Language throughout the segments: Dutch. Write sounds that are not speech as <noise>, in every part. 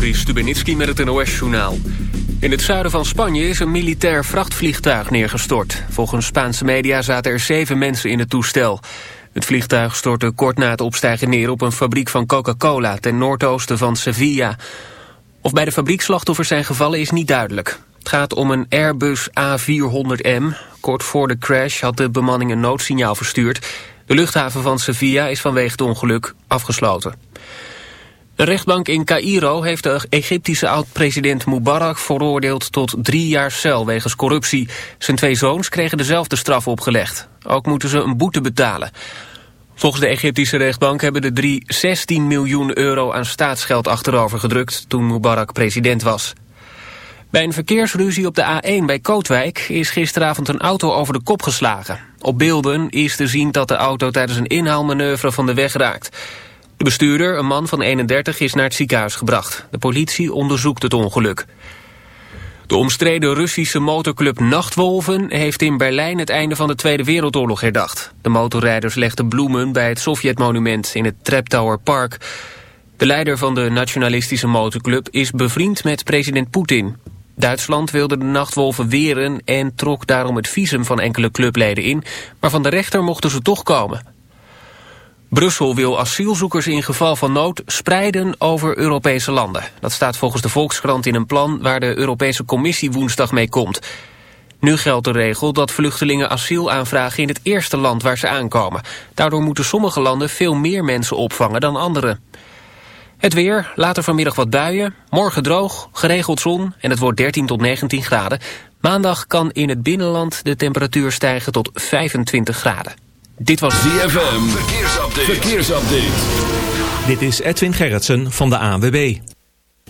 Juri Stubenitski met het NOS-journaal. In het zuiden van Spanje is een militair vrachtvliegtuig neergestort. Volgens Spaanse media zaten er zeven mensen in het toestel. Het vliegtuig stortte kort na het opstijgen neer op een fabriek van Coca-Cola... ten noordoosten van Sevilla. Of bij de fabriekslachtoffers zijn gevallen is niet duidelijk. Het gaat om een Airbus A400M. Kort voor de crash had de bemanning een noodsignaal verstuurd. De luchthaven van Sevilla is vanwege het ongeluk afgesloten. De rechtbank in Cairo heeft de Egyptische oud-president Mubarak veroordeeld tot drie jaar cel wegens corruptie. Zijn twee zoons kregen dezelfde straf opgelegd. Ook moeten ze een boete betalen. Volgens de Egyptische rechtbank hebben de drie 16 miljoen euro aan staatsgeld achterover gedrukt toen Mubarak president was. Bij een verkeersruzie op de A1 bij Kootwijk is gisteravond een auto over de kop geslagen. Op beelden is te zien dat de auto tijdens een inhaalmanoeuvre van de weg raakt. De bestuurder, een man van 31, is naar het ziekenhuis gebracht. De politie onderzoekt het ongeluk. De omstreden Russische motorclub Nachtwolven heeft in Berlijn het einde van de Tweede Wereldoorlog herdacht. De motorrijders legden bloemen bij het Sovjetmonument in het Treptower Park. De leider van de nationalistische motorclub is bevriend met president Poetin. Duitsland wilde de nachtwolven weren en trok daarom het visum van enkele clubleden in, maar van de rechter mochten ze toch komen. Brussel wil asielzoekers in geval van nood spreiden over Europese landen. Dat staat volgens de Volkskrant in een plan waar de Europese Commissie woensdag mee komt. Nu geldt de regel dat vluchtelingen asiel aanvragen in het eerste land waar ze aankomen. Daardoor moeten sommige landen veel meer mensen opvangen dan andere. Het weer, later vanmiddag wat buien, morgen droog, geregeld zon en het wordt 13 tot 19 graden. Maandag kan in het binnenland de temperatuur stijgen tot 25 graden. Dit was ZFM, verkeersupdate. verkeersupdate. Dit is Edwin Gerritsen van de ANWB.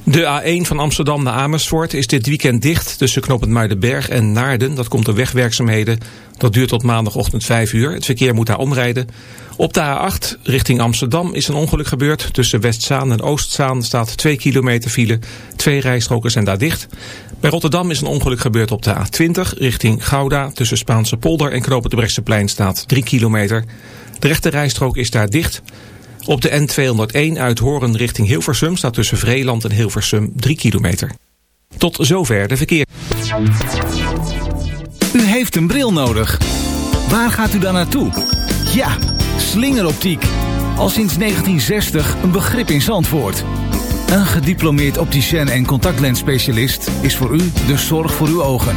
De A1 van Amsterdam naar Amersfoort is dit weekend dicht tussen knooppunt Muidenberg en Naarden. Dat komt door wegwerkzaamheden. Dat duurt tot maandagochtend 5 uur. Het verkeer moet daar omrijden. Op de A8 richting Amsterdam is een ongeluk gebeurd. Tussen Westzaan en Oostzaan staat 2 kilometer file. Twee rijstroken zijn daar dicht. Bij Rotterdam is een ongeluk gebeurd op de A20 richting Gouda. Tussen Spaanse polder en knooppunt de staat 3 kilometer. De rechte rijstrook is daar dicht. Op de N201 uit Horen richting Hilversum staat tussen Vreeland en Hilversum 3 kilometer. Tot zover de verkeer. U heeft een bril nodig. Waar gaat u dan naartoe? Ja, slingeroptiek. Al sinds 1960 een begrip in Zandvoort. Een gediplomeerd opticien en contactlensspecialist is voor u de zorg voor uw ogen.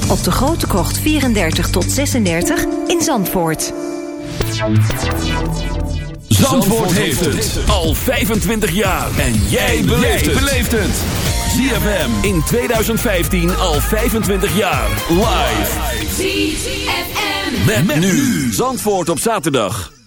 op de Grote Krocht 34 tot 36 in Zandvoort. Zandvoort heeft het al 25 jaar. En jij beleeft het. ZFM in 2015 al 25 jaar. Live. ZFM. Met, met nu. Zandvoort op zaterdag.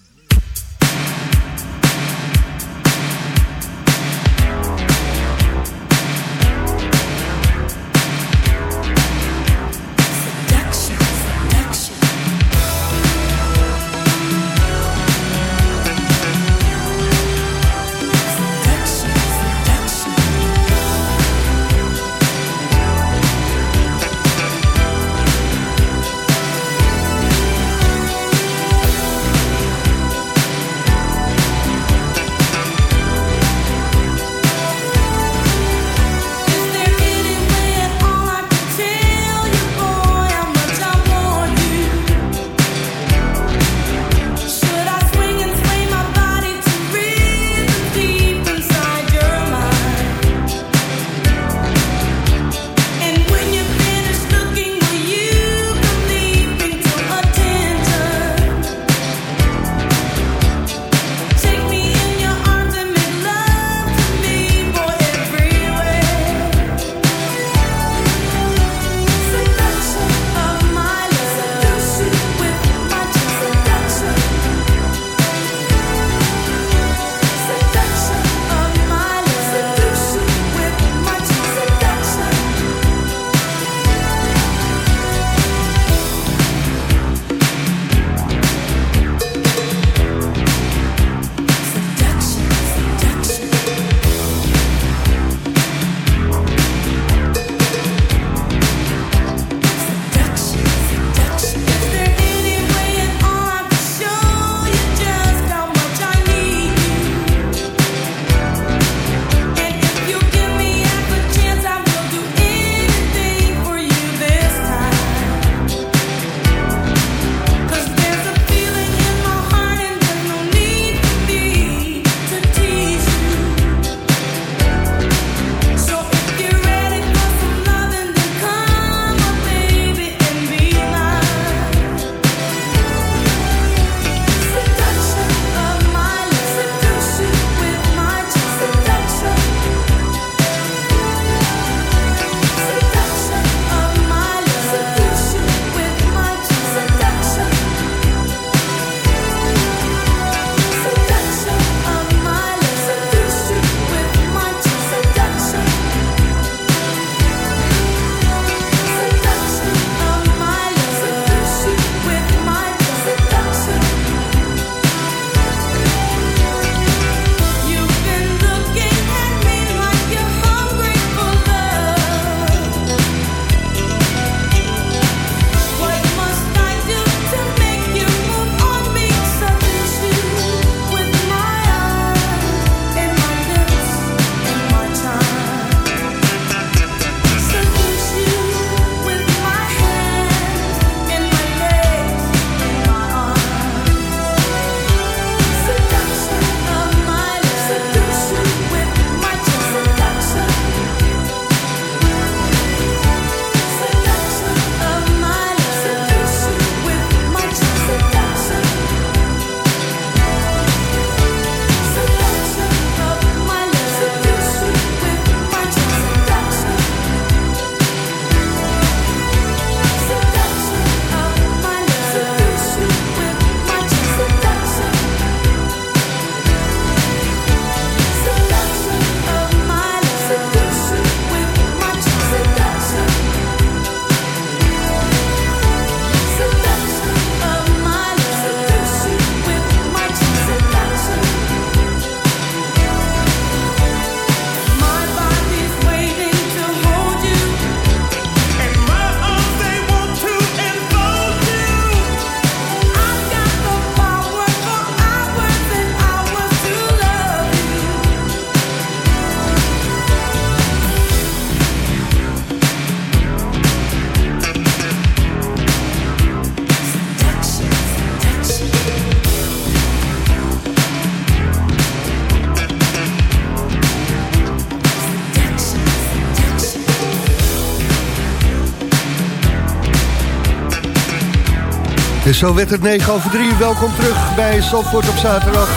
Zo werd het 9 over 3. Welkom terug bij Zandvoort op zaterdag.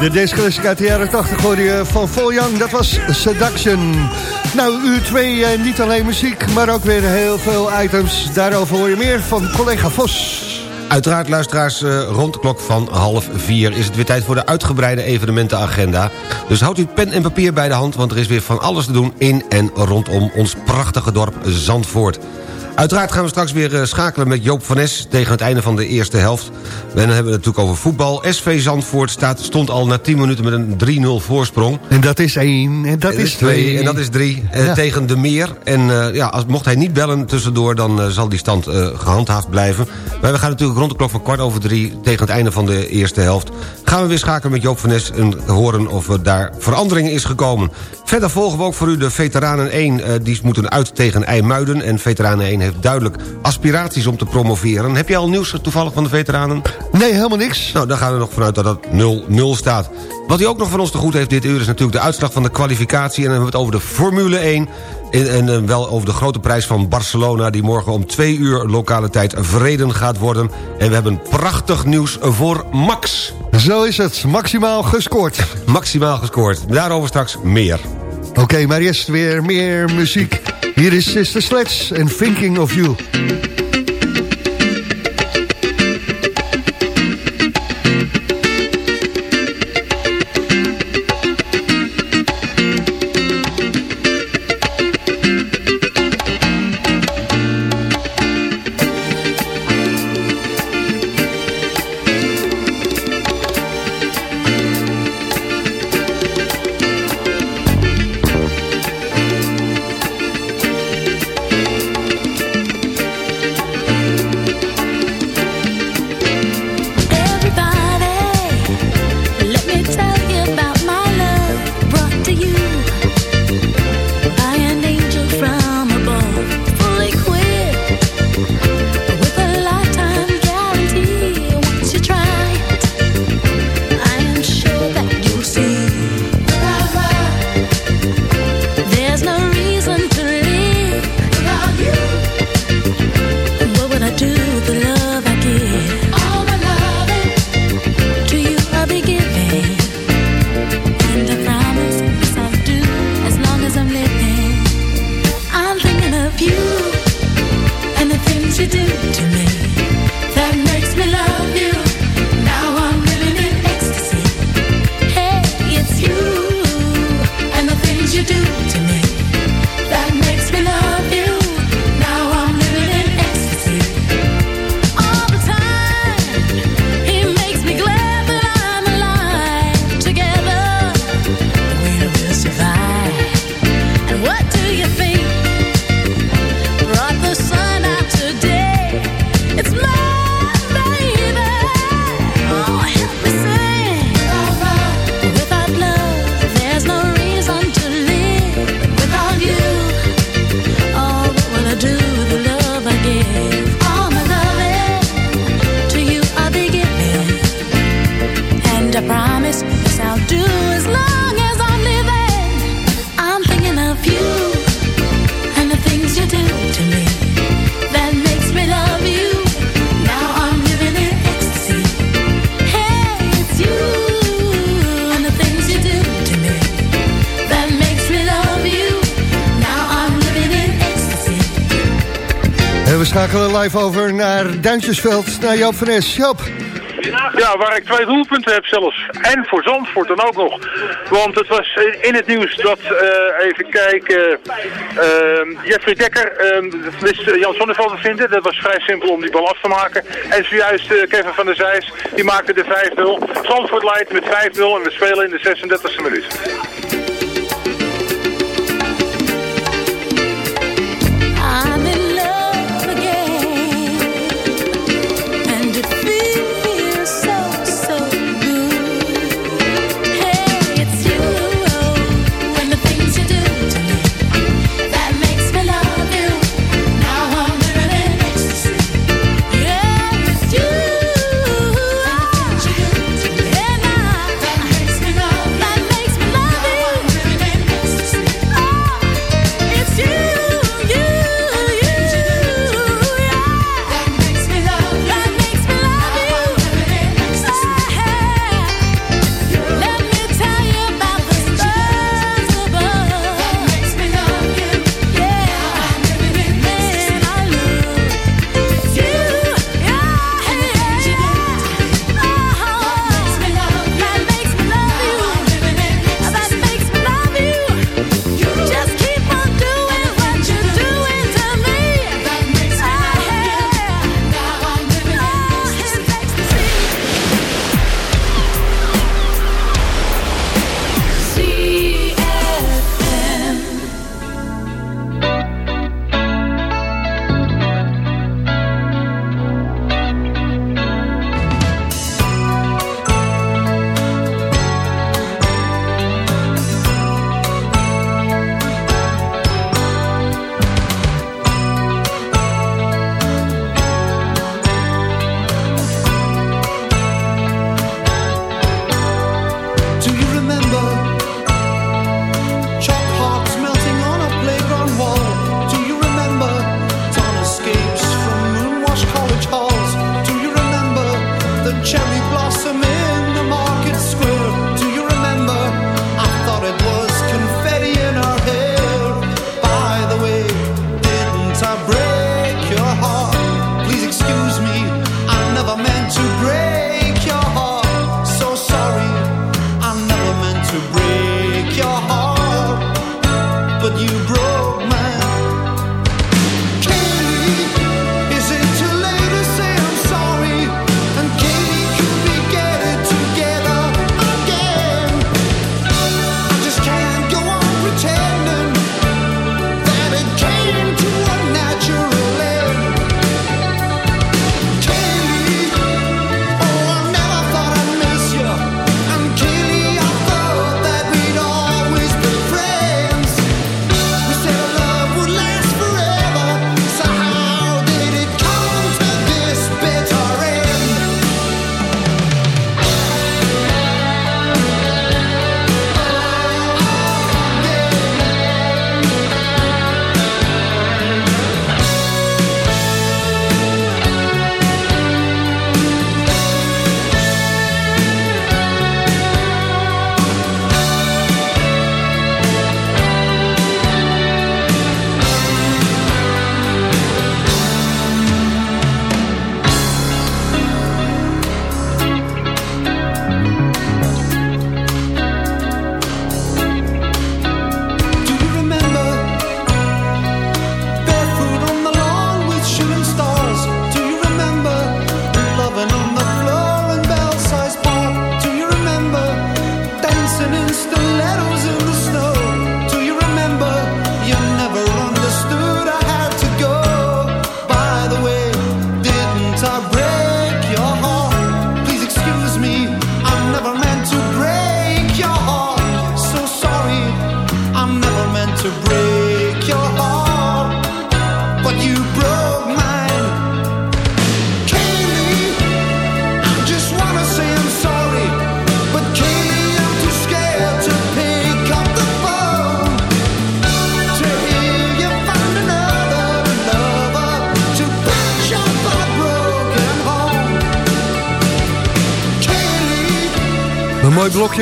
De classic uit de jaren 80 hoorde je van Young. Dat was Seduction. Nou, uur 2 eh, niet alleen muziek, maar ook weer heel veel items. Daarover hoor je meer van collega Vos. Uiteraard, luisteraars, uh, rond de klok van half vier... is het weer tijd voor de uitgebreide evenementenagenda. Dus houdt u pen en papier bij de hand... want er is weer van alles te doen in en rondom ons prachtige dorp Zandvoort. Uiteraard gaan we straks weer eh, schakelen met Joop van Nes... tegen het einde van de eerste helft. En dan hebben we het natuurlijk over voetbal. SV Zandvoort staat, stond al na 10 minuten met een 3-0 voorsprong. En dat is 1, en dat is 2. En dat is 3 eh, tegen de meer. En uh, ja, als, mocht hij niet bellen tussendoor... dan uh, zal die stand gehandhaafd blijven. Maar we gaan natuurlijk rond de klok van kwart over 3... tegen het einde van de eerste helft... gaan we weer schakelen met Joop van Nes... en horen of er daar verandering is gekomen. Verder volgen we ook voor u de Veteranen 1. die moeten uit tegen IJmuiden. En Veteranen 1 heeft duidelijk aspiraties om te promoveren. Heb je al nieuws toevallig van de veteranen? Nee, helemaal niks. Nou, dan gaan we nog vanuit dat het 0-0 staat. Wat hij ook nog van ons te goed heeft dit uur... is natuurlijk de uitslag van de kwalificatie. En dan hebben we het over de Formule 1... En, en, wel over de grote prijs van Barcelona... die morgen om twee uur lokale tijd vreden gaat worden. En we hebben prachtig nieuws voor Max. Zo is het, maximaal gescoord. <laughs> maximaal gescoord. Daarover straks meer. Oké, maar eerst weer meer muziek. Hier is Sister Sledge en Thinking of You. Over naar Duintjesveld, naar Joop van Es. Ja, waar ik twee doelpunten heb zelfs. En voor Zandvoort dan ook nog. Want het was in het nieuws dat, uh, even kijken, uh, Jeffrey Dekker uh, wist Jan Sonneveld te vinden. Dat was vrij simpel om die bal af te maken. En zojuist uh, Kevin van der Zijs, die maakte de 5-0. Zandvoort leidt met 5-0 en we spelen in de 36e minuut.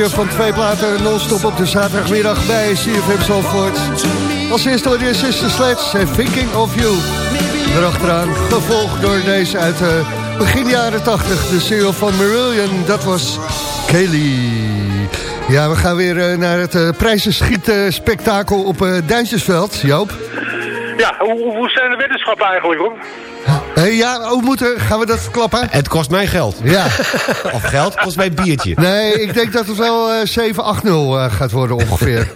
Van twee platen non-stop op de zaterdagmiddag bij CFM Zandvoort. Als eerste hoor je Sister Sledge en Thinking of You. Erachteraan, gevolgd door deze uit uh, begin jaren 80, de single van Marillion. Dat was Kelly. Ja, we gaan weer uh, naar het uh, prijzenschieten spektakel op Duitsersveld. Joop? Ja, hoe, hoe zijn de wetenschappen eigenlijk hoor? Hey, ja, hoe moeten, gaan we dat verklappen? Het kost mij geld. Ja. <laughs> of geld kost mij biertje. Nee, ik denk dat het wel uh, 7-8-0 gaat worden ongeveer. <laughs>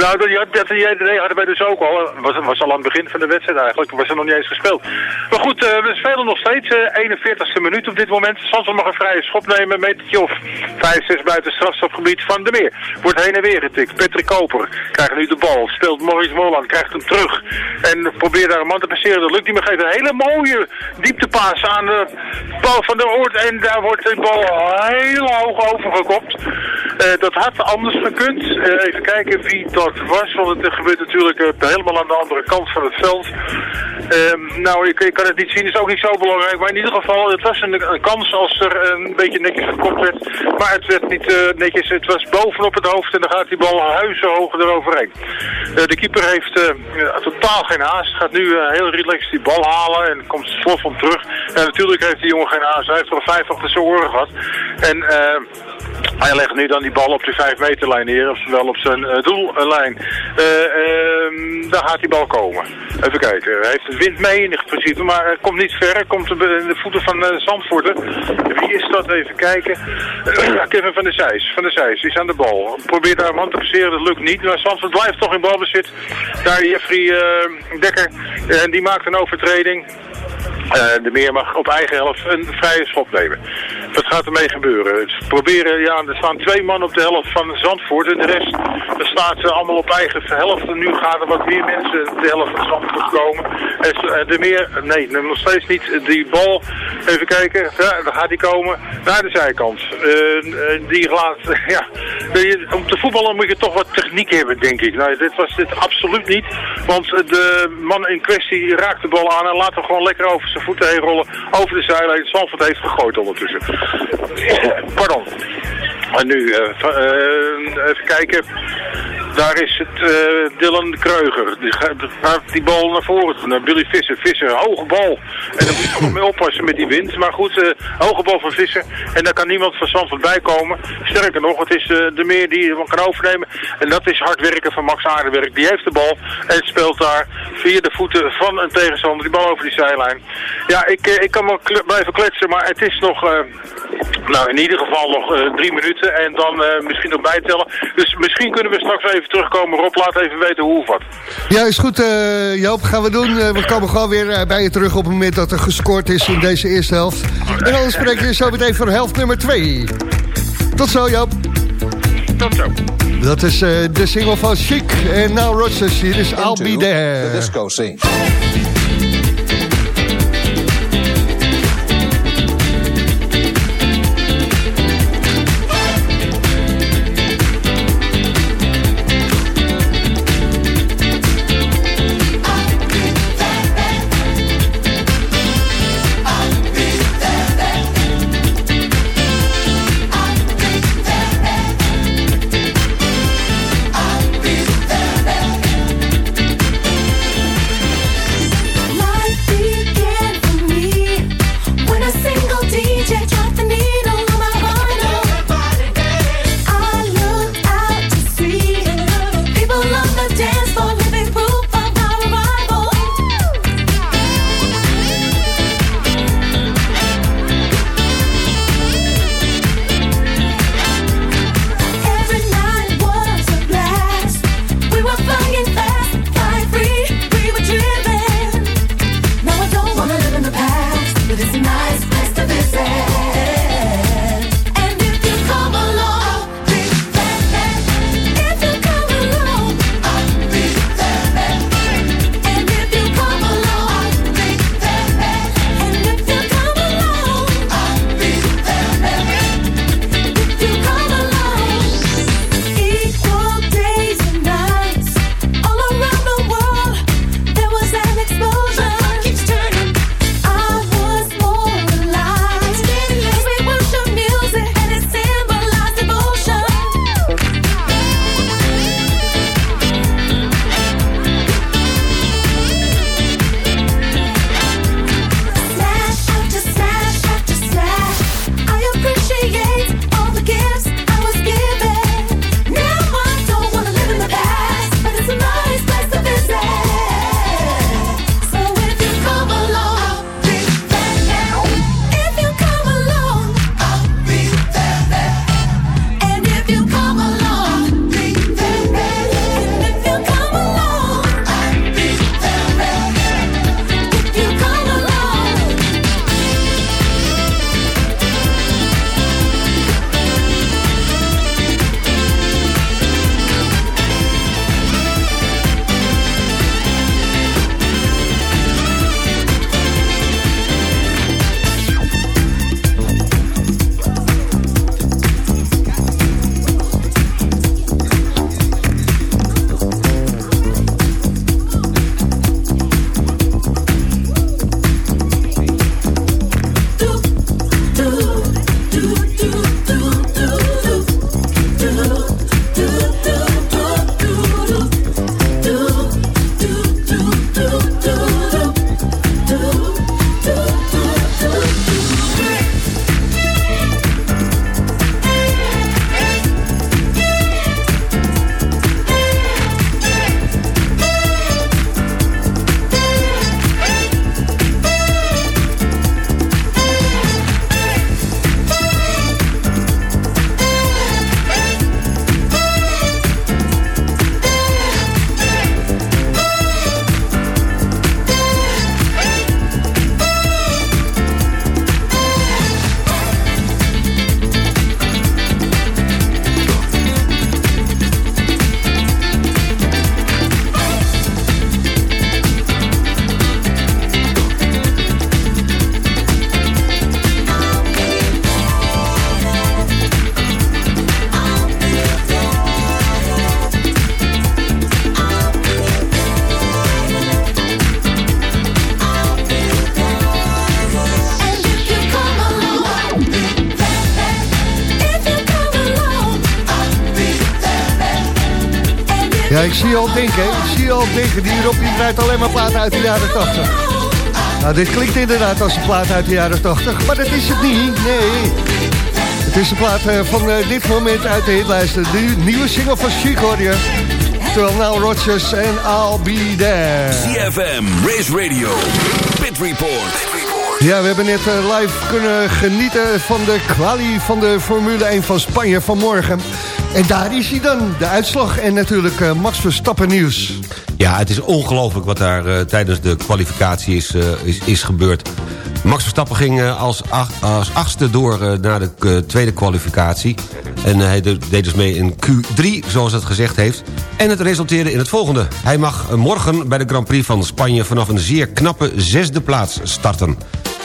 Nou, dat, dat, idee hadden wij dus ook al. Was, was al aan het begin van de wedstrijd eigenlijk. Was er nog niet eens gespeeld. Maar goed, uh, we spelen nog steeds. Uh, 41ste minuut op dit moment. Sansom mag een vrije schop nemen. Een metertje of 5, 6 buiten strafstopgebied van de meer. Wordt heen en weer getikt. Patrick Koper krijgt nu de bal. Speelt Maurice Moland. Krijgt hem terug. En probeert daar een man te passeren. Dat lukt niet meer. Geeft een hele mooie dieptepaas aan de bal van de Oort. En daar wordt de bal heel hoog overgekopt. Uh, dat had anders gekund. Uh, even kijken wie dat was, want het gebeurt natuurlijk uh, helemaal aan de andere kant van het veld. Ehm, nou, ik, kan het niet zien, is ook niet zo belangrijk. Maar in ieder geval, het was een, kans als er een beetje netjes gekopt werd. Maar het werd niet netjes, het was bovenop het hoofd en dan gaat die bal huizenhoog eroverheen. De keeper heeft totaal geen haast, gaat nu heel relaxed die bal halen en komt slof om terug. En natuurlijk heeft die jongen geen haast, hij heeft er vijf achter zijn gehad. En... Hij legt nu dan die bal op de 5 meterlijn neer, oftewel op zijn uh, doellijn. Uh, uh, daar gaat die bal komen. Even kijken. Hij heeft de wind mee in principe, maar hij komt niet ver. Komt in de voeten van Zandvoorten. Wie is dat? Even kijken. <clears throat> Kevin van der Zijs. Van der Zijs is aan de bal. Probeert daar een man te passeren, dat lukt niet. Maar Zandvoort blijft toch in balbezit. Daar Jeffrey Dekker. En die maakt een overtreding. Uh, de meer mag op eigen helft een vrije schop nemen. Wat gaat ermee gebeuren? Proberen, ja, er staan twee man op de helft van Zandvoort en de rest staat ze allemaal op eigen helft. En nu gaan er wat meer mensen de helft van Zandvoort komen. En eh, de meer, nee, nog steeds niet. Die bal, even kijken, ja, daar gaat hij komen naar de zijkant. Die laat, <laughs> ja, om te voetballen moet je toch wat techniek hebben, denk ik. Nou, dit was dit absoluut niet, want de man in kwestie raakt de bal aan en laat hem gewoon lekker over zijn voeten heen rollen over de zijlijn. Zandvoort heeft gegooid ondertussen. Pardon. En nu, uh, uh, even kijken. Daar is het uh, Dylan Kreuger. Die gaat die bal naar voren naar Billy Visser. Visser, hoge bal. En dan moet je nog mee oppassen met die wind. Maar goed, uh, hoge bal van Visser. En daar kan niemand van Zandvoort bij komen. Sterker nog, het is uh, de meer die hem kan overnemen. En dat is hard werken van Max Aardenwerk. Die heeft de bal en speelt daar via de voeten van een tegenstander die bal over die zijlijn. Ja, ik, ik kan wel blijven kletsen, maar het is nog... nou, in ieder geval nog drie minuten. En dan misschien nog bijtellen. Dus misschien kunnen we straks even terugkomen. Rob, laat even weten hoe of wat. Ja, is goed uh, Joop, gaan we doen. Uh, we komen gewoon weer uh, bij je terug op het moment dat er gescoord is in deze eerste helft. En dan spreken we zo meteen voor helft nummer 2. Tot zo Joop. Tot zo. Dat is de single van Chic en Now Rodgers. Hier is I'll Be There. The disco scene. Draait alleen maar platen uit de jaren 80. Nou, dit klinkt inderdaad als een plaat uit de jaren 80, maar dat is het niet, nee. Het is de plaat eh, van uh, dit moment uit de hitlijsten. De nieuwe single van Chic hoor je. Terwijl Now Rodgers en I'll Be There. CFM, Race Radio, Pit Report. Ja, we hebben net uh, live kunnen genieten van de kwalie van de Formule 1 van Spanje vanmorgen. En daar is hij dan, de uitslag en natuurlijk Max Verstappen nieuws. Ja, het is ongelooflijk wat daar uh, tijdens de kwalificatie is, is, is gebeurd. Max Verstappen ging als, ach, als achtste door naar de tweede kwalificatie. En hij deed dus mee in Q3, zoals het gezegd heeft. En het resulteerde in het volgende. Hij mag morgen bij de Grand Prix van Spanje... vanaf een zeer knappe zesde plaats starten.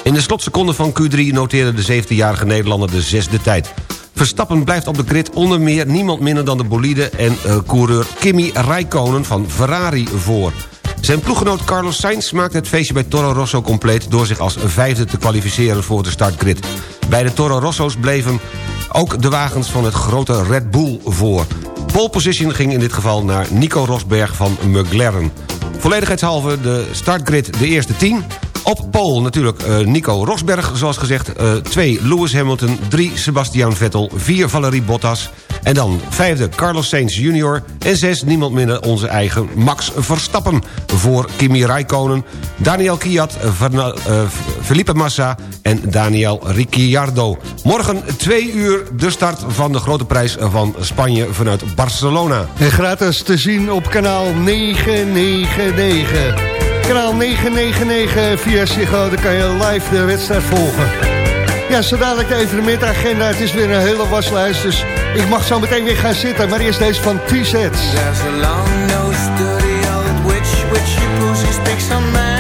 In de slotseconde van Q3 noteerde de 17-jarige Nederlander de zesde tijd. Verstappen blijft op de grid onder meer niemand minder dan de bolide... en uh, coureur Kimi Räikkönen van Ferrari voor. Zijn ploeggenoot Carlos Sainz maakte het feestje bij Toro Rosso compleet... door zich als vijfde te kwalificeren voor de startgrid. Bij de Toro Rosso's bleven ook de wagens van het grote Red Bull voor. Pole position ging in dit geval naar Nico Rosberg van McLaren. Volledigheidshalve de startgrid de eerste 10... Op pole natuurlijk uh, Nico Rosberg, zoals gezegd. 2 uh, Lewis Hamilton, 3 Sebastian Vettel, 4 Valerie Bottas... en dan vijfde Carlos Sainz Jr. en zes niemand minder onze eigen Max Verstappen... voor Kimi Räikkönen, Daniel Kiat, uh, Felipe Massa en Daniel Ricciardo. Morgen 2 uur de start van de grote prijs van Spanje vanuit Barcelona. En gratis te zien op kanaal 999. Kanaal 999 via Ziggo, dan kan je live de wedstrijd volgen. Ja, zo dadelijk de evenementagenda. Het is weer een hele waslijst, dus ik mag zo meteen weer gaan zitten. Maar eerst deze van T-Sets. grow, easy to grow.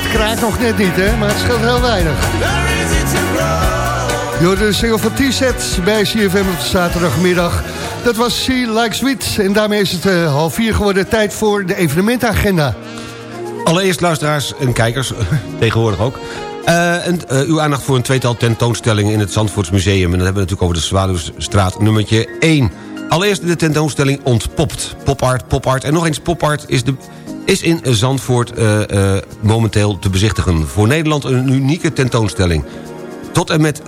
Plaat kraakt nog net niet, hè? Maar het scheelt heel weinig. Door de single van T-Set bij CFM op zaterdagmiddag. Dat was She Like Sweet. En daarmee is het uh, half vier geworden. Tijd voor de evenementagenda. Allereerst luisteraars en kijkers, <laughs> tegenwoordig ook. Uh, en, uh, uw aandacht voor een tweetal tentoonstellingen in het Zandvoortsmuseum. En dan hebben we natuurlijk over de Zwaluwstraat nummertje 1. Allereerst de tentoonstelling Ontpopt. Popart, popart en nog eens popart is, de, is in Zandvoort uh, momenteel te bezichtigen. Voor Nederland een unieke tentoonstelling. Tot en met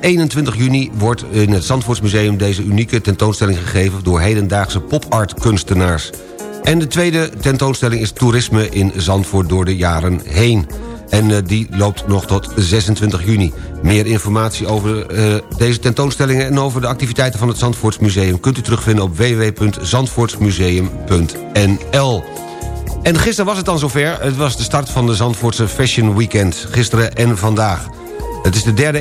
21 juni wordt in het Zandvoortsmuseum deze unieke tentoonstelling gegeven... door hedendaagse popart kunstenaars. En de tweede tentoonstelling is toerisme in Zandvoort door de jaren heen. En die loopt nog tot 26 juni. Meer informatie over deze tentoonstellingen... en over de activiteiten van het Zandvoortsmuseum... kunt u terugvinden op www.zandvoortsmuseum.nl. En gisteren was het dan zover. Het was de start van de Zandvoortse Fashion Weekend. Gisteren en vandaag. Het is de derde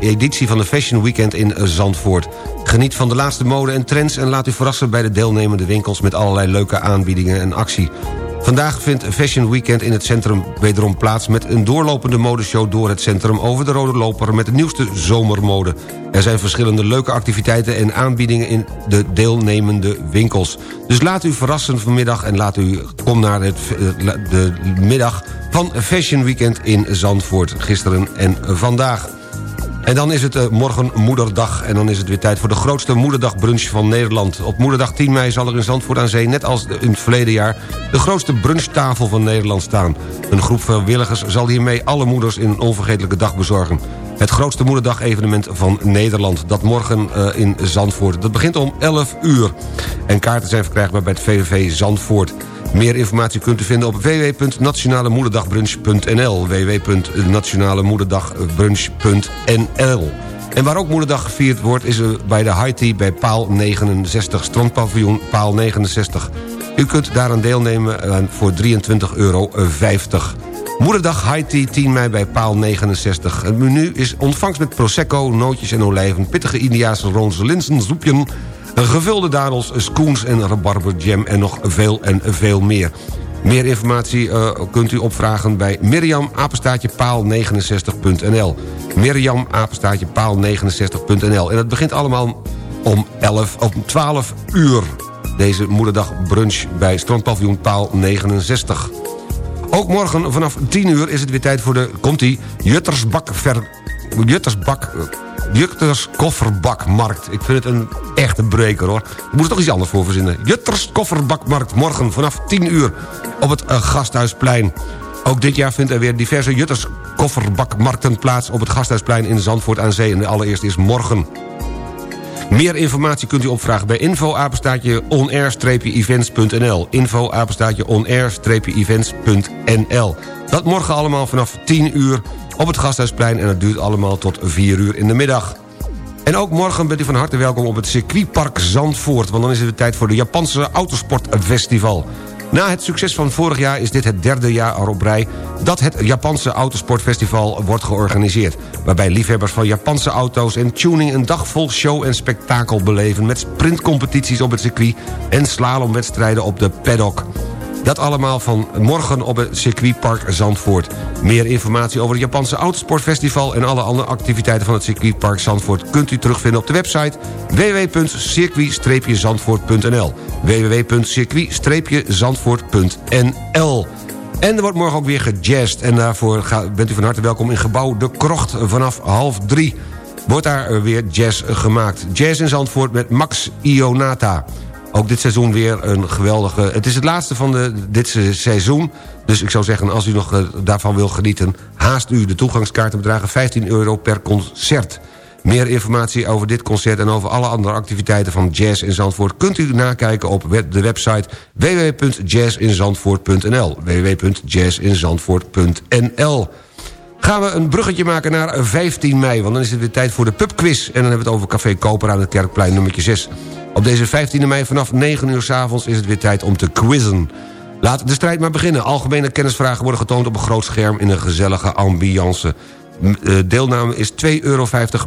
editie van de Fashion Weekend in Zandvoort. Geniet van de laatste mode en trends... en laat u verrassen bij de deelnemende winkels... met allerlei leuke aanbiedingen en actie. Vandaag vindt Fashion Weekend in het centrum wederom plaats... met een doorlopende modeshow door het centrum over de rode loper... met de nieuwste zomermode. Er zijn verschillende leuke activiteiten en aanbiedingen in de deelnemende winkels. Dus laat u verrassen vanmiddag en laat u kom naar het, de middag van Fashion Weekend in Zandvoort. Gisteren en vandaag. En dan is het uh, morgen moederdag. En dan is het weer tijd voor de grootste moederdagbrunch van Nederland. Op moederdag 10 mei zal er in Zandvoort aan Zee... net als in het verleden jaar de grootste brunchtafel van Nederland staan. Een groep vrijwilligers zal hiermee alle moeders in een onvergetelijke dag bezorgen. Het grootste moederdag-evenement van Nederland. Dat morgen uh, in Zandvoort. Dat begint om 11 uur. En kaarten zijn verkrijgbaar bij het VVV Zandvoort. Meer informatie kunt u vinden op www.nationalemoederdagbrunch.nl www.nationalemoederdagbrunch.nl En waar ook moederdag gevierd wordt is bij de Haiti bij paal 69, strandpaviljoen paal 69. U kunt daaraan deelnemen voor 23,50 euro. Moederdag Haiti 10 mei bij paal 69. Het menu is ontvangst met prosecco, nootjes en olijven... pittige Indiaanse roze linzen, soepje Gevulde dadels, scoons en rabarberjam en nog veel en veel meer. Meer informatie uh, kunt u opvragen bij Mirjam Apenstaatje Paal 69.nl. Mirjam Apenstaatje Paal 69.nl. En het begint allemaal om 11 of 12 uur. Deze moederdag brunch bij Strandpaviljoen Paal 69. Ook morgen vanaf 10 uur is het weer tijd voor de, komt-ie, Juttersbak, ver, Juttersbak Jutters Kofferbakmarkt. Ik vind het een echte breker hoor. Ik moet er toch iets anders voor verzinnen. Jutters Kofferbakmarkt morgen vanaf 10 uur op het uh, Gasthuisplein. Ook dit jaar vindt er weer diverse Jutters Kofferbakmarkten plaats... op het Gasthuisplein in Zandvoort aan Zee. En de allereerste is morgen. Meer informatie kunt u opvragen bij info onair-events.nl info onair-events.nl Dat morgen allemaal vanaf 10 uur op het Gasthuisplein... en het duurt allemaal tot 4 uur in de middag. En ook morgen bent u van harte welkom op het circuitpark Zandvoort... want dan is het de tijd voor de Japanse Autosportfestival. Na het succes van vorig jaar is dit het derde jaar op rij... dat het Japanse Autosportfestival wordt georganiseerd... waarbij liefhebbers van Japanse auto's en tuning... een dag vol show en spektakel beleven... met sprintcompetities op het circuit en slalomwedstrijden op de paddock. Dat allemaal van morgen op het circuitpark Zandvoort. Meer informatie over het Japanse Autosportfestival... en alle andere activiteiten van het circuitpark Zandvoort... kunt u terugvinden op de website www.circuit-zandvoort.nl www.circuit-zandvoort.nl en er wordt morgen ook weer gejazzed. En daarvoor bent u van harte welkom in gebouw De Krocht vanaf half drie. Wordt daar weer jazz gemaakt. Jazz in Zandvoort met Max Ionata. Ook dit seizoen weer een geweldige... Het is het laatste van de, dit seizoen. Dus ik zou zeggen, als u nog eh, daarvan wil genieten... haast u de toegangskaarten bedragen 15 euro per concert. Meer informatie over dit concert en over alle andere activiteiten van Jazz in Zandvoort... kunt u nakijken op de website www.jazzinzandvoort.nl www.jazzinzandvoort.nl Gaan we een bruggetje maken naar 15 mei, want dan is het weer tijd voor de pubquiz. En dan hebben we het over Café Koper aan het Kerkplein nummertje 6. Op deze 15 mei vanaf 9 uur s avonds is het weer tijd om te quizzen. Laat de strijd maar beginnen. Algemene kennisvragen worden getoond op een groot scherm in een gezellige ambiance. Eh, deelname is 2,50 euro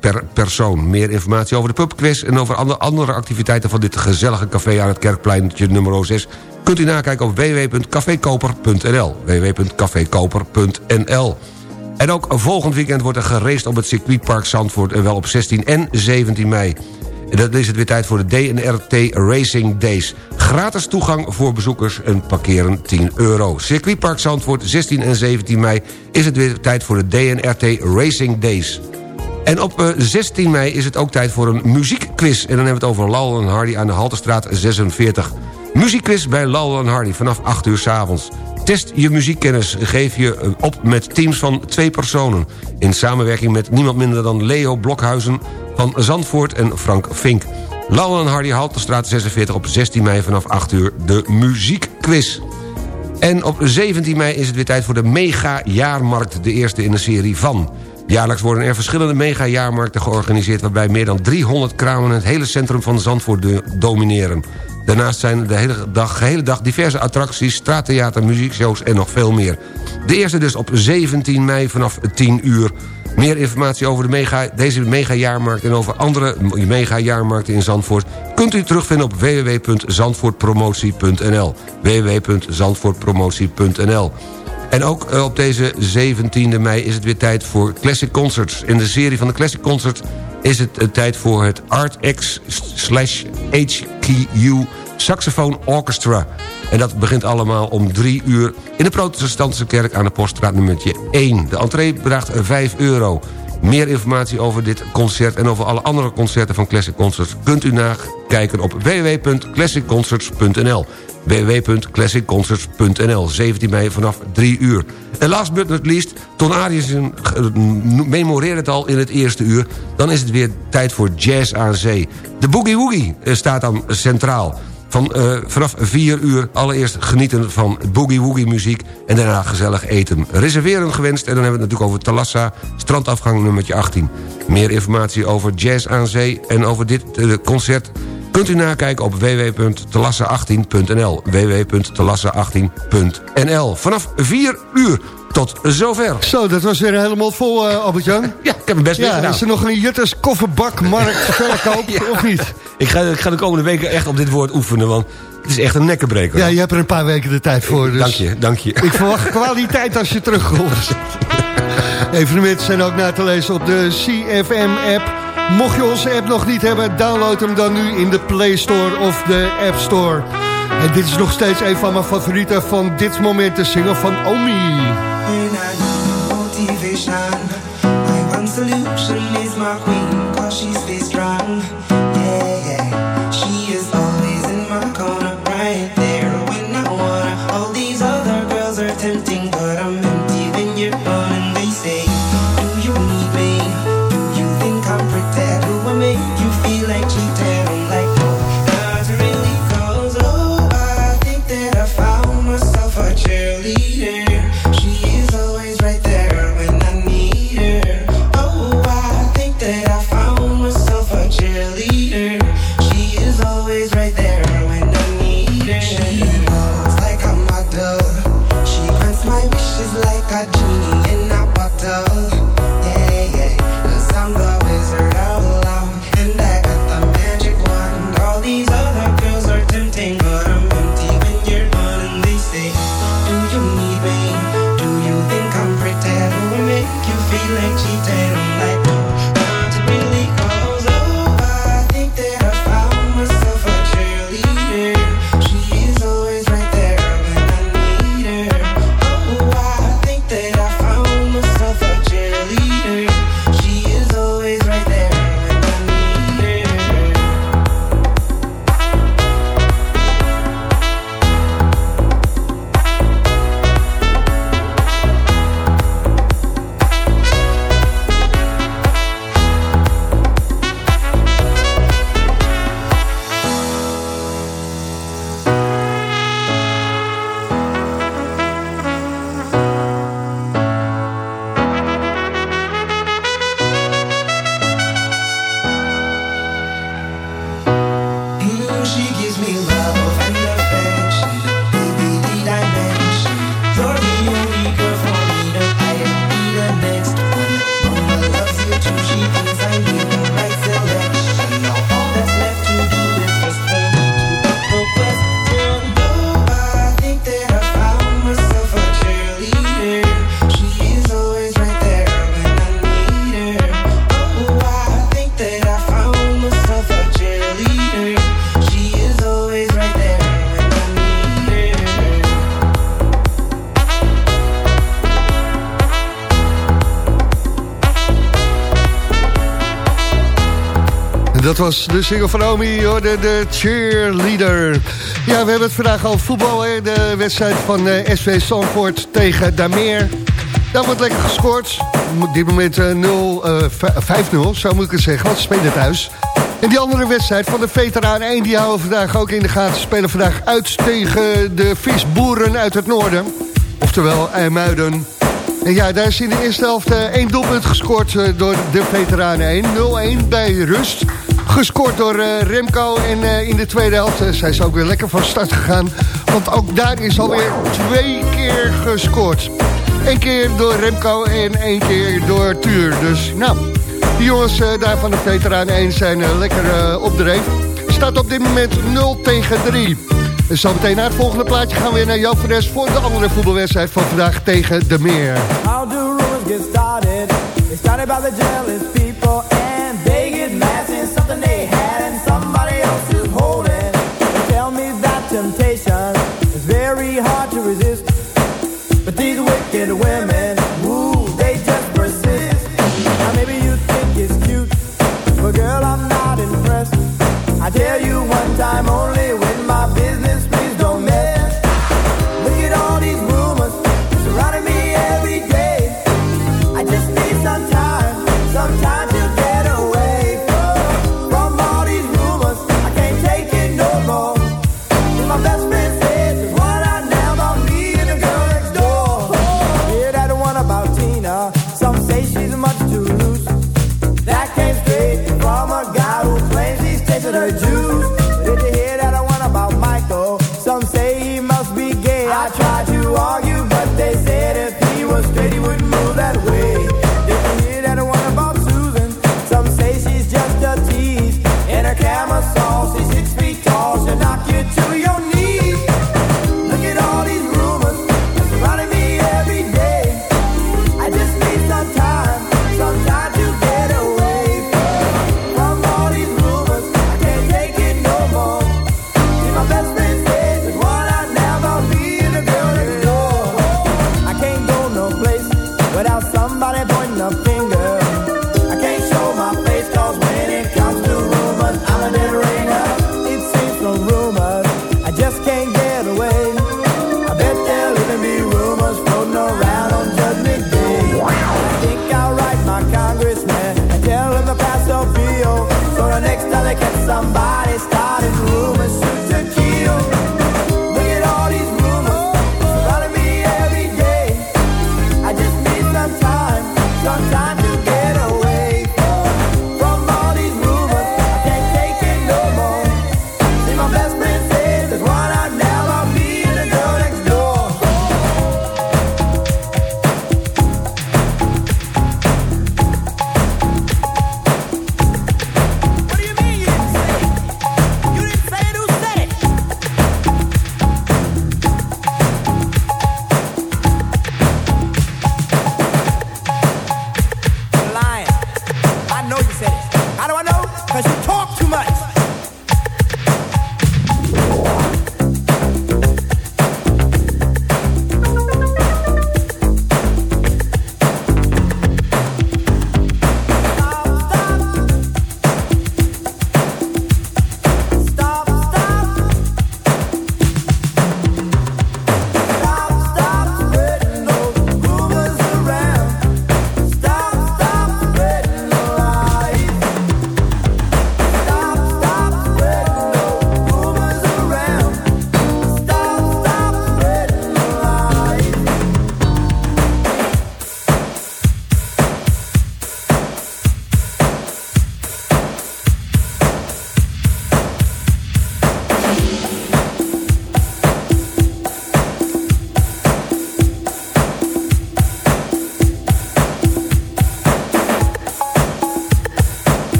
per persoon. Meer informatie over de pubquiz en over andere activiteiten van dit gezellige café aan het Kerkplein nummer 6 kunt u nakijken op www.cafekoper.nl. www.cafekoper.nl En ook volgend weekend wordt er geraced op het circuitpark Zandvoort... en wel op 16 en 17 mei. Dat is het weer tijd voor de DNRT Racing Days. Gratis toegang voor bezoekers en parkeren 10 euro. Circuitpark Zandvoort, 16 en 17 mei... is het weer tijd voor de DNRT Racing Days. En op 16 mei is het ook tijd voor een muziekquiz. En dan hebben we het over Lal en Hardy aan de Halterstraat 46. Muziekquiz bij Lal en Hardy vanaf 8 uur s avonds. Test je muziekkennis, geef je op met teams van twee personen. In samenwerking met niemand minder dan Leo Blokhuizen van Zandvoort en Frank Vink. Lauw en Hardy Halterstraat 46 op 16 mei vanaf 8 uur de muziekquiz. En op 17 mei is het weer tijd voor de mega-jaarmarkt, de eerste in de serie van. Jaarlijks worden er verschillende mega-jaarmarkten georganiseerd... waarbij meer dan 300 kramen het hele centrum van Zandvoort domineren. Daarnaast zijn de hele dag, gehele dag diverse attracties, straattheater, muziekshows en nog veel meer. De eerste dus op 17 mei vanaf 10 uur. Meer informatie over de mega, deze mega-jaarmarkt en over andere mega-jaarmarkten in Zandvoort... kunt u terugvinden op www.zandvoortpromotie.nl www.zandvoortpromotie.nl en ook eh, op deze 17e mei is het weer tijd voor Classic Concerts. In de serie van de Classic Concerts is het uh, tijd voor het ArtX slash HQU Saxophone Orchestra. En dat begint allemaal om drie uur in de protestantse kerk aan de poststraat nummertje 1. De entree bedraagt 5 euro. Meer informatie over dit concert en over alle andere concerten van Classic Concerts... kunt u nakijken op www.classicconcerts.nl www.classicconcerts.nl 17 mei vanaf 3 uur. En last but not least, Ton Arissen memoreert het al in het eerste uur... dan is het weer tijd voor Jazz aan Zee. De Boogie Woogie eh, staat dan centraal. Van, uh, vanaf 4 uur allereerst genieten van boogie woogie muziek... en daarna gezellig eten. Reserveren gewenst en dan hebben we het natuurlijk over Talassa... strandafgang nummertje 18. Meer informatie over Jazz aan Zee en over dit uh, concert... kunt u nakijken op www.talassa18.nl www.talassa18.nl Vanaf 4 uur tot zover. Zo, dat was weer helemaal vol, uh, Albert-Jan. <laughs> ja, ik heb mijn best ja, gedaan. Is er nog een Jutters kofferbakmarkt <laughs> verkoop, ja. of niet? Ik ga, ik ga de komende weken echt op dit woord oefenen, want het is echt een nekkenbreker. Ja, je hebt er een paar weken de tijd voor. Dus dank je, dank je. Ik verwacht <laughs> kwaliteit als je terugkomt. Evenementen zijn ook na te lezen op de CFM-app. Mocht je onze app nog niet hebben, download hem dan nu in de Play Store of de App Store. En dit is nog steeds een van mijn favorieten van dit moment, de single van Omi. Motivation, my one solution is my queen, cause she's strong. 1910. De single van Omi, de, de cheerleader. Ja, we hebben het vandaag over voetbal. Hè? De wedstrijd van eh, SV Zandvoort tegen Dameer. Daar wordt lekker gescoord. Op dit moment uh, 0, uh, 5-0, zo moet ik het zeggen. Want ze spelen thuis. En die andere wedstrijd van de Veteraan 1... die houden we vandaag ook in de gaten. spelen vandaag uit tegen de visboeren uit het noorden. Oftewel IJmuiden. En ja, daar is in de eerste helft uh, één doelpunt gescoord uh, door de veteranen 1. 0-1 bij rust. Gescoord door uh, Remco en in de tweede helft zijn ze ook weer lekker van start gegaan. Want ook daar is alweer twee keer gescoord. Eén keer door Remco en één keer door Tuur. Dus nou, die jongens daar van de veteranen 1 zijn lekker op de. Staat op dit moment 0 tegen 3. En zo meteen naar het volgende plaatje gaan we weer naar Joop Nes... voor de andere voetbalwedstrijd van vandaag tegen de Meer. How do get started? They started by the jealous people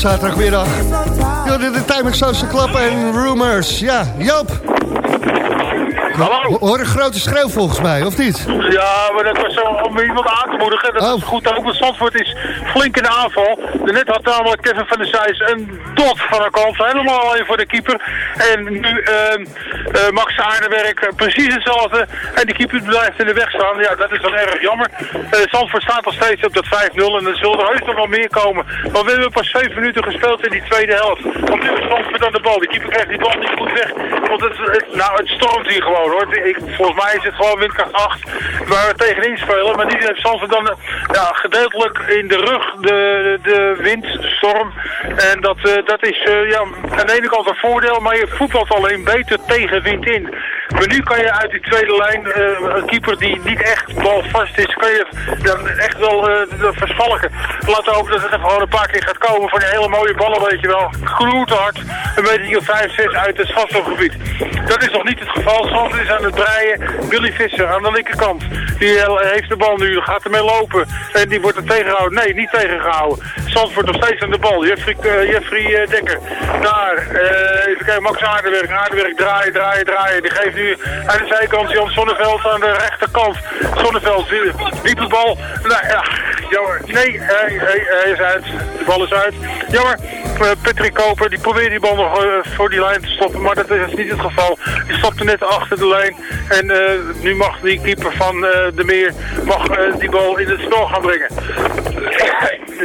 zaterdagmiddag. Jullie de timing social club en rumors. Ja, Joop. Hallo. Hoor een grote schreeuw volgens mij, of niet? Ja, maar dat was zo om iemand aan te moedigen. Dat is goed ook, want Zandvoort is flink in de aanval. Net had namelijk Kevin van der Zijs een dot van de kant, helemaal alleen voor de keeper. En nu ehm, eh, Max Aardenwerk precies hetzelfde. En die keeper blijft in de weg Ja, dat is dan erg jammer. Eh Zandvoort staat nog steeds op dat 5-0 en er zullen er heus nog wel meer komen. Maar we hebben pas 7 minuten gespeeld in die tweede helft. Want nu is Zandvoort aan de bal. Die keeper krijgt die bal niet goed weg. Want het, het, nou, het stormt hier gewoon hoor. Ik, volgens mij is het gewoon windkracht 8 waar we tegenin spelen. Maar die heeft Zandvoort dan ja, gedeeltelijk in de rug de, de wind, de storm. En dat, eh, dat is eh, ja, aan de ene kant een voordeel, maar je voetbalt alleen beter tegen wind in. Maar nu kan je uit die tweede lijn, eh, een keeper die niet echt balvast is, kan je dan echt wel versvalken. Laten we hopen dat er gewoon een paar keer gaat komen van die hele mooie ballen, weet je wel. Gloed hard, een beetje of 5, 6 uit het strafstofgebied. Dat is nog niet het geval. Zandvoort is aan het breien. Billy Visser aan de linkerkant. Die eh, heeft de bal nu, gaat ermee lopen. En die wordt er tegengehouden. Nee, niet tegengehouden. Zandvoort nog steeds aan de bal. Jeffrey, eh, Jeffrey Dekker. Daar, even kijken, Max Aardenwerk. Aardenwerk draaien, draaien, draaien. Die geeft nu aan de zijkant Jan Sonneveld aan de rechterkant. Sonneveld, die- diepe bal. Nou ja, jammer. Nee, hij, hij, hij is uit. De bal is uit. Jammer. Eh, Patrick Koper, die probeert die bal nog eh, voor die lijn te stoppen. Maar dat is niet het geval. Die stopte net achter de lijn. En eh, nu mag die keeper van de Meer mag, die bal in het spel gaan brengen.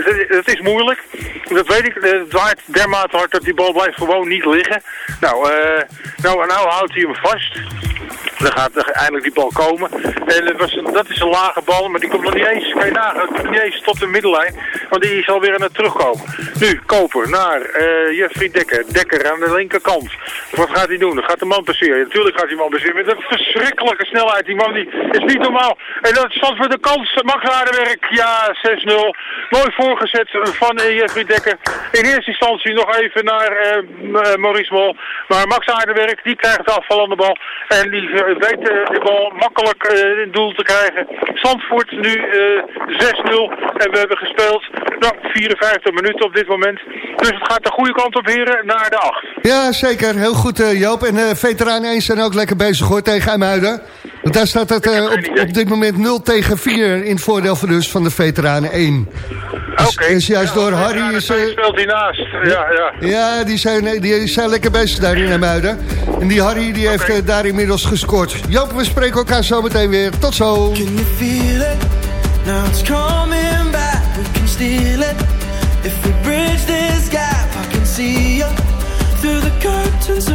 Het, het is moeilijk. Dat weet ik. Het waait dermate hard dat die bal blijft gewoon niet liggen. Nou, eh, nou, nou houdt hij hem vast. Dan gaat er eindelijk die bal komen. En het was, dat is een lage bal, maar die komt nog niet eens, kan je nagaan, niet eens tot de middellijn. Want die zal weer het terugkomen. Nu, Koper naar eh Jeffrey Dekker. Dekker aan de linkerkant. Wat gaat hij doen? Dan gaat de man passeren. Natuurlijk gaat die man passeren met een verschrikkelijke snelheid. Die man die is niet normaal. En dat staat voor de kans. Max Aardenwerk, ja, 6-0. Mooi voorgezet van eh, Jeffrey Dekker. In eerste instantie nog even naar eh, Maurice Mol. Maar Max Aardenwerk, die krijgt de afvallende bal. En die eh, weet eh, de bal makkelijk eh, in doel te krijgen. Zandvoort nu eh 6-0. En we hebben gespeeld nou, 54 minuten op dit moment. Dus het gaat de goede kant op, heren, naar de 8. Ja, zeker. Heel goed, eh, Joop. En eh veteranen 1 zijn ook lekker bezig hoor tegen IJmuiden. Want daar staat het eh, op, op dit moment 0 tegen 4 in het voordeel van, dus van de veteranen 1. Oké. Is juist door Harry... Ja, Is, twee eh, speelt hij naast. Ja, ja. ja, die zijn, die zijn lekker bezig daar in IJmuiden. En die Harry die heeft eh, daar inmiddels gescoord. Joop, we spreken elkaar zo meteen weer. Tot zo. Can you feel it? Now it's coming back, we can steal it. If we bridge this gap, I can see you through the curtains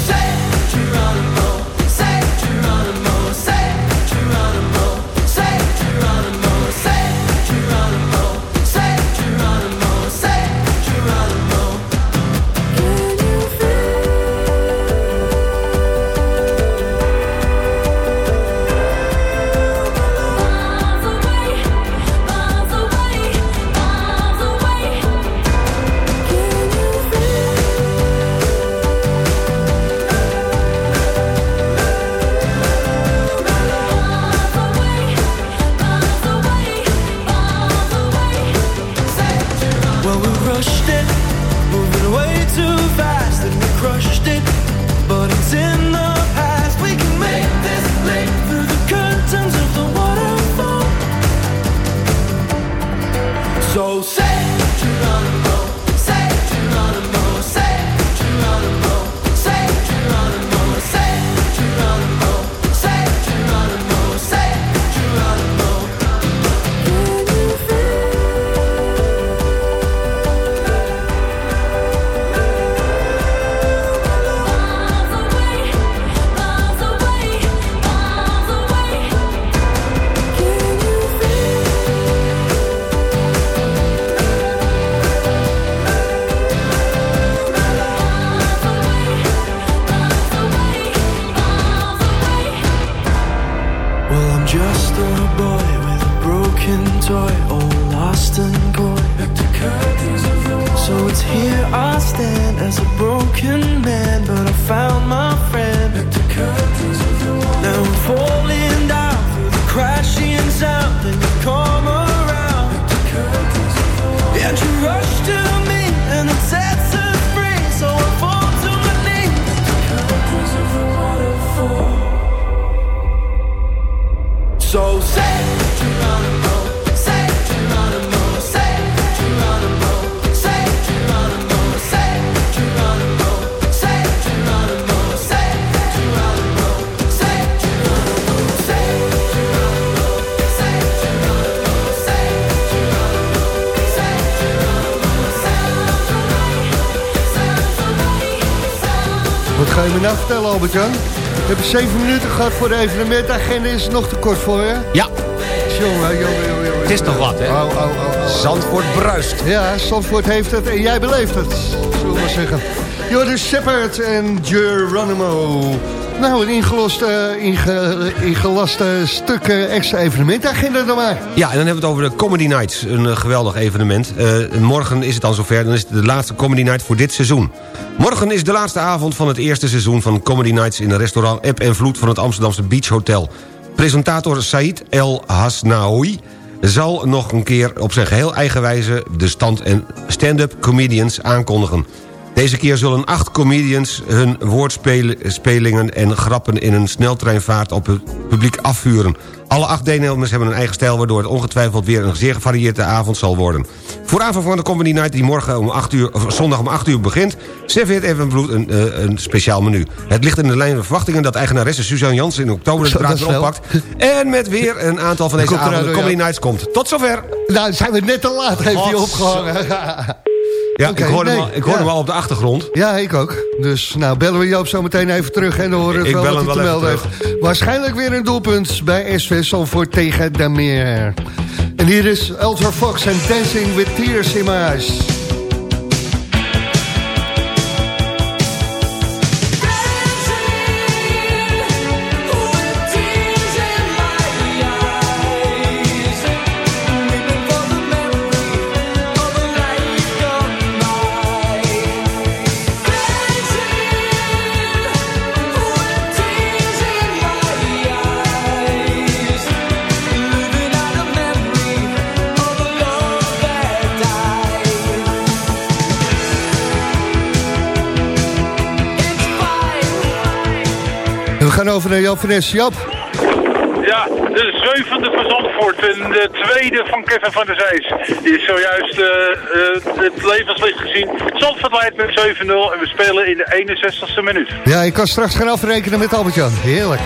Albert-Jan? We hebben zeven minuten gehad voor de evenementagenda. Is het nog te kort voor je? Ja. Jongen, jongen. Het is toch wat, hè? Zandvoort bruist. Ja, Zandvoort heeft het en jij beleeft het, zullen we maar zeggen. Joris Shepard en Geronimo. Nou, een ingeloste, inge, ingelaste stuk eh, extra evenementagenda dan maar. Ja, en dan hebben we het over de Comedy Nights. Een eh, geweldig evenement. Eh, morgen is het dan zover. Dan is het de laatste Comedy Night voor dit seizoen. Morgen is de laatste avond van het eerste seizoen van Comedy Nights... in een restaurant App en Vloed van het Amsterdamse Beach Hotel. Presentator Said El Hasnaoui zal nog een keer op zijn geheel eigen wijze... de stand- en stand-up comedians aankondigen. Deze keer zullen acht comedians hun woordspelingen en grappen... in een sneltreinvaart op het publiek afvuren. Alle acht deelnemers hebben een eigen stijl... waardoor het ongetwijfeld weer een zeer gevarieerde avond zal worden. Vooravond van de Comedy Night die morgen om 8 uur, of zondag om 8 uur begint... serveert Evenbloed een, eh, een speciaal menu. Het ligt in de lijn van verwachtingen dat eigenaresse Suzanne Jansen... in oktober de draad weer oppakt... en met weer een aantal van deze avonden. Comedy Nights komt. Tot zover! Nou, zijn we net te laat, heeft hij opgehangen. <laughs> Ja, ik hoorde, nee, hem, al, ik hoorde ja. hem al op de achtergrond. Ja, ik ook. Dus nou, bellen we Joop zo meteen even terug en dan horen we wel wat hij te melden heeft. Waarschijnlijk weer een doelpunt bij SV Salford tegen de Meer. En hier is Ultra Fox en Dancing with Tears in My Eyes. We gaan over naar Joop van. Joop, Ja, de zevende van Zandvoort en de tweede van Kevin van der Zijs. Die is zojuist eh, het levenslicht gezien. Zandvoort leidt met 7-0 en we spelen in de 61ste minuut. ja, ik kan straks gaan afrekenen met Albert-Jan. Heerlijk.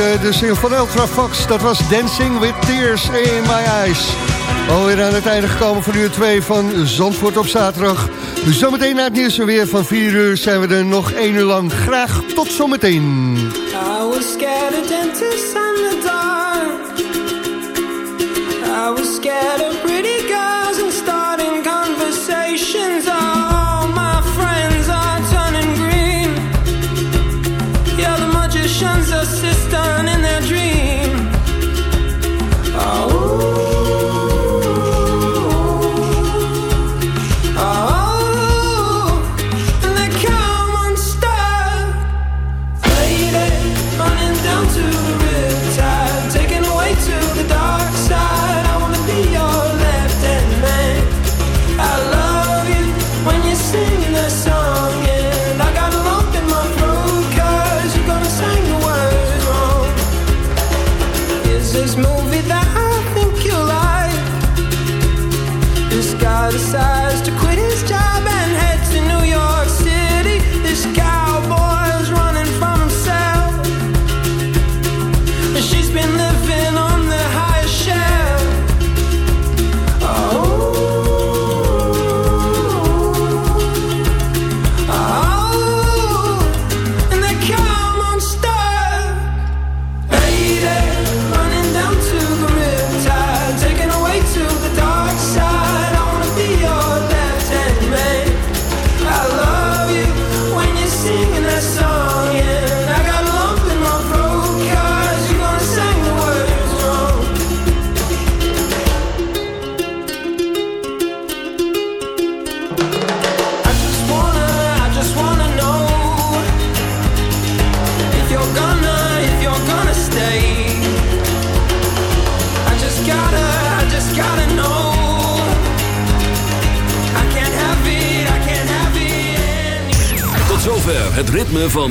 hoorde de single van Ultra Fox. Dat was Dancing with Tears in My Eyes. Alweer aan het einde gekomen van uur 2 van Zandvoort op zaterdag. Zometeen na het nieuws en weer van 4 uur zijn we er nog 1 uur lang. Graag tot zometeen. I was scared of dentists and the dark. I was scared